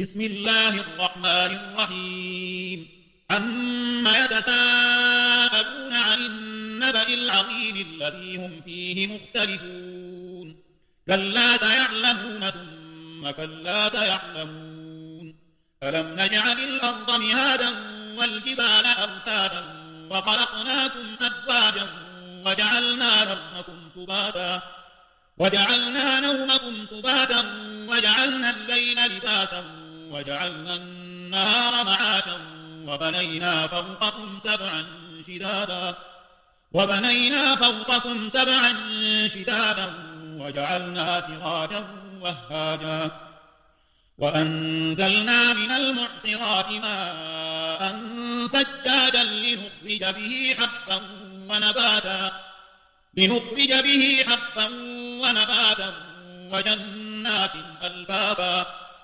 بسم الله الرحمن الرحيم. عما يتساءلون عن النبأ العظيم الذي هم فيه مختلفون. كلا سيعلمون ثم كلا سيعلمون. ألم نجعل الأرض مهادا والجبال أوتادا وخلقناكم أزواجا وجعلنا نومكم سباتا وجعلنا نومكم سباتا وجعلنا الليل لباسا وجعلنا النهار معاشا وبنينا فوقكم سبعا شدادا وبنينا فوقكم سبعا شدادا وجعلنا سراجا وهاجا. وأنزلنا من المعصرات ماء سجادا لنخرج به حبا ونباتا لنخرج به حبا ونباتا وجنات ألبابا